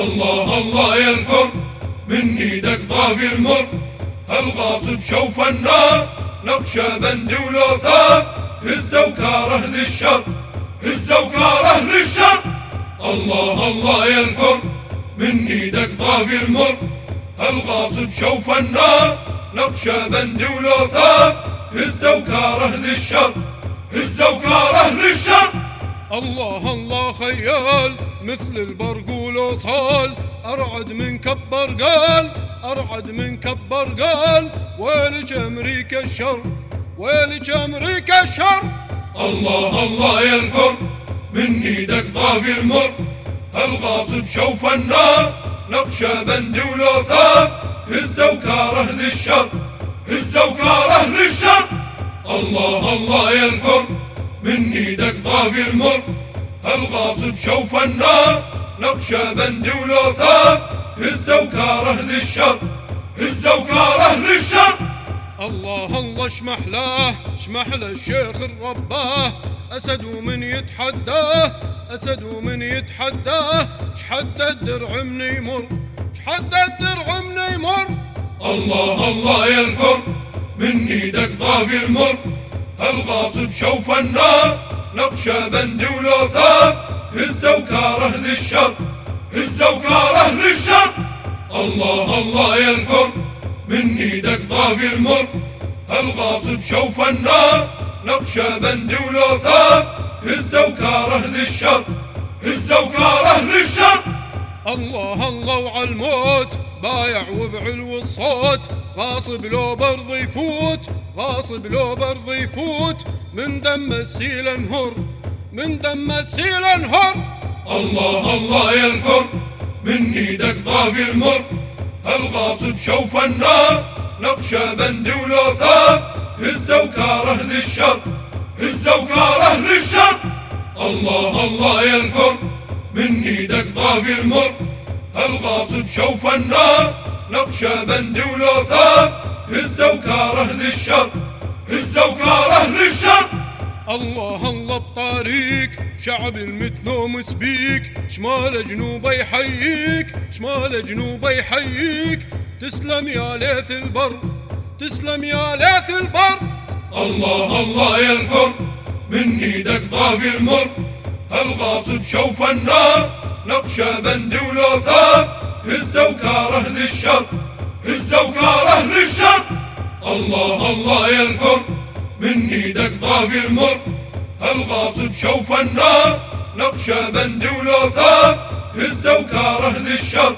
الله الله يا الحر من إيدك ضاق المر هالغاصب شوف النار. نقشة بندي ولوثاب هزة وكاره للشر. هزة وكاره للشر. الله الله يا الحر من إيدك ضاق المر هالغاصب شوف النار. نقشة بندي ولوثاب هزة وكاره للشر. هزة وكاره للشر. الله الله خيال. مثل البرق والوصال أرعد من كبر قال أرعد من كبر قال. ويلك أمريكا الشر ويلك أمريكا الشر. الله الله يا الحر من إيدك ضاق المر. هالغاصب شوف النار نقشة بندي ولوثاب هزة وكاره للشر هزة وكاره للشر الله الله يا الحر من إيدك ضاق المر. هالغاصب شوف النار نقشة بندي ولوثاب هزة وكاره للشر هزة وكاره للشر الله الله شمحلاه شمحله الشيخ الرباه. أسد ومن يتحداه أسد ومن يتحداه شحد الدرع من يمر شحد الدرع من يمر. الله الله يا الحر من إيدك ضاق المر. هالغاصب شوف النار. نقشة بندي ولوثاب هزة وكاره للشر هزة وكاره للشر. الله الله يا الحر من إيدك ضاق المر. هالغاصب شوف النار نقشة بندي ولوثاب هزة وكاره للشر هزة وكاره للشر. الله الله وعلى الموت. بايع وبعلو الصوت غاصب لو برض يفوت. غاصب لو برض يفوت. من دم السيل انهر. من دم السيل انهر. الله الله يا الحر من إيدك ضاق المر. هالغاصب شوف النار. نقشة بندي ولوثاب هزة وكاره للشر. هزة وكاره للشر. الله الله يا الحر من إيدك ضاق المر. هالغاصب شوف النار نقشة بندي ولوثاب هزة وكاره للشر هزة وكاره للشر الله الله بطريق شعب المتنوم سبيك شمال جنوب يحييك شمال جنوب يحييك. تسلم يا ليث البر تسلم يا ليث البر. الله الله يا الحر من إيدك ضاق المر هالغاصب شوف النار. نقشة بندي ولوثاب هزة وكاره للشر هزة وكاره للشر. الله الله يا الحر من إيدك ضاق المر. هالغاصب شوف النار نقشة بندي ولوثاب هزة وكاره للشر.